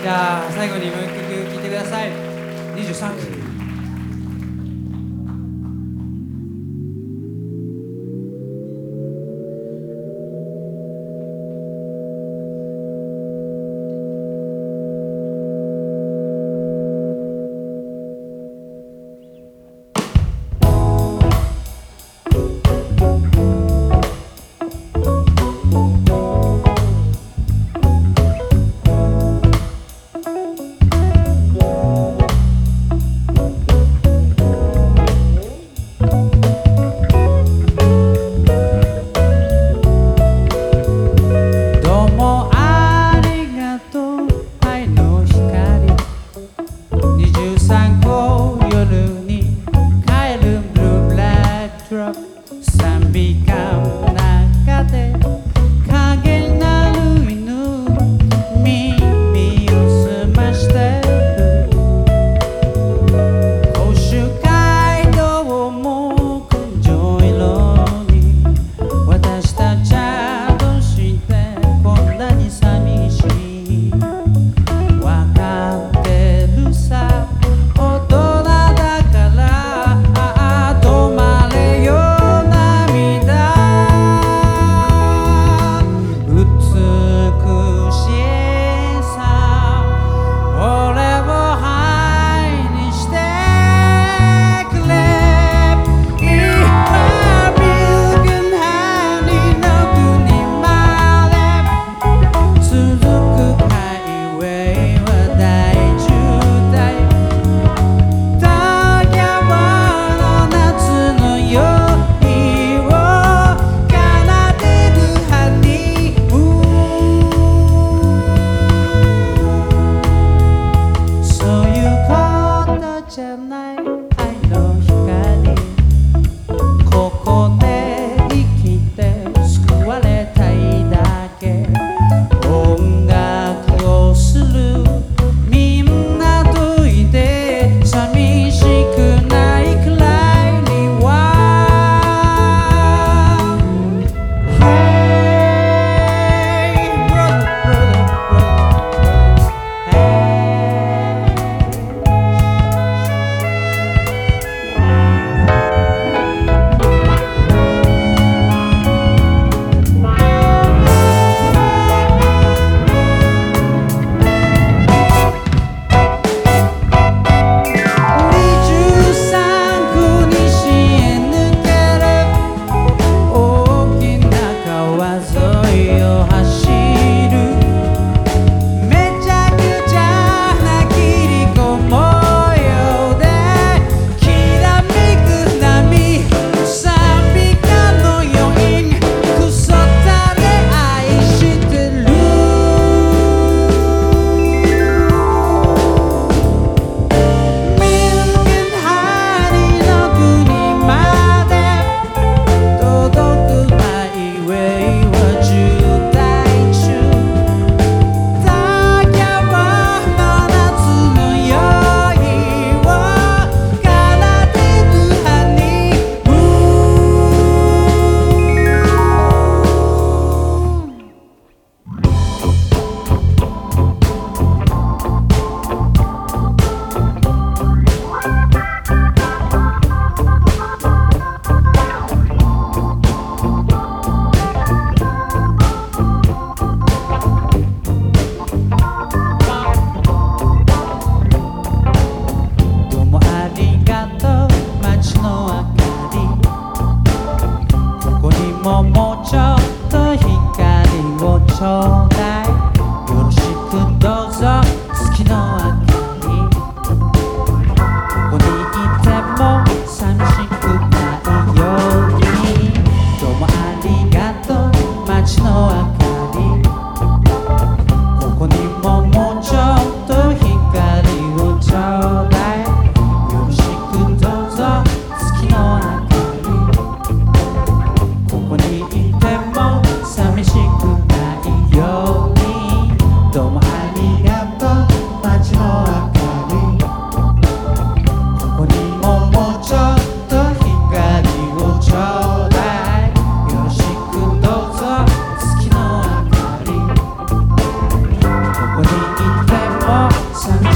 じゃあ最後にもう一曲聴いてください。23区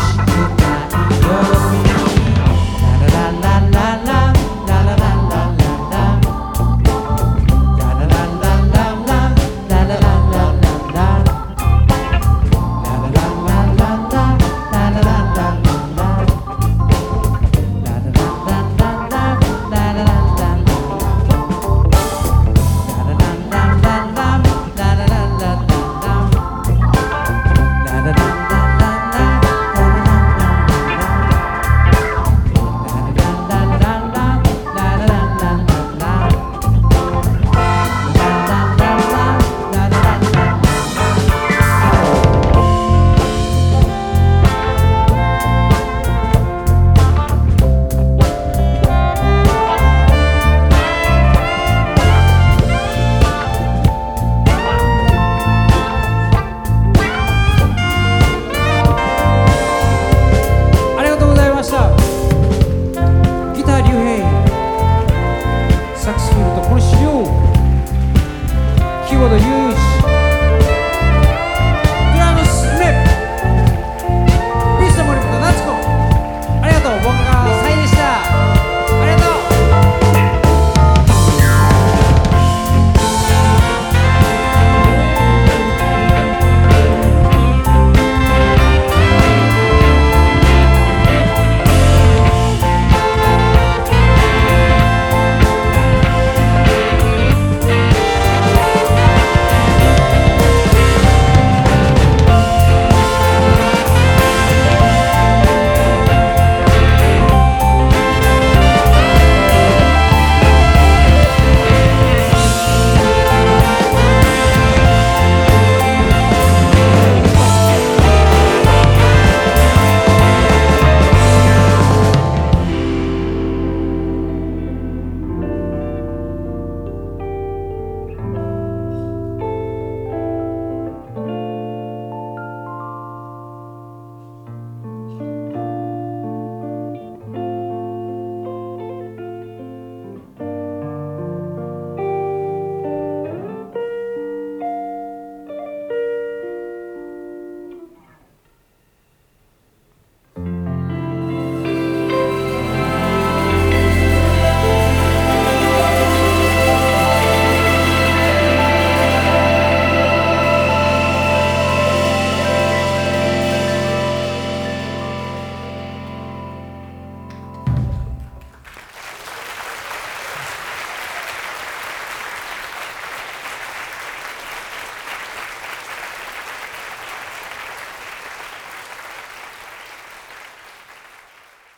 Thank you.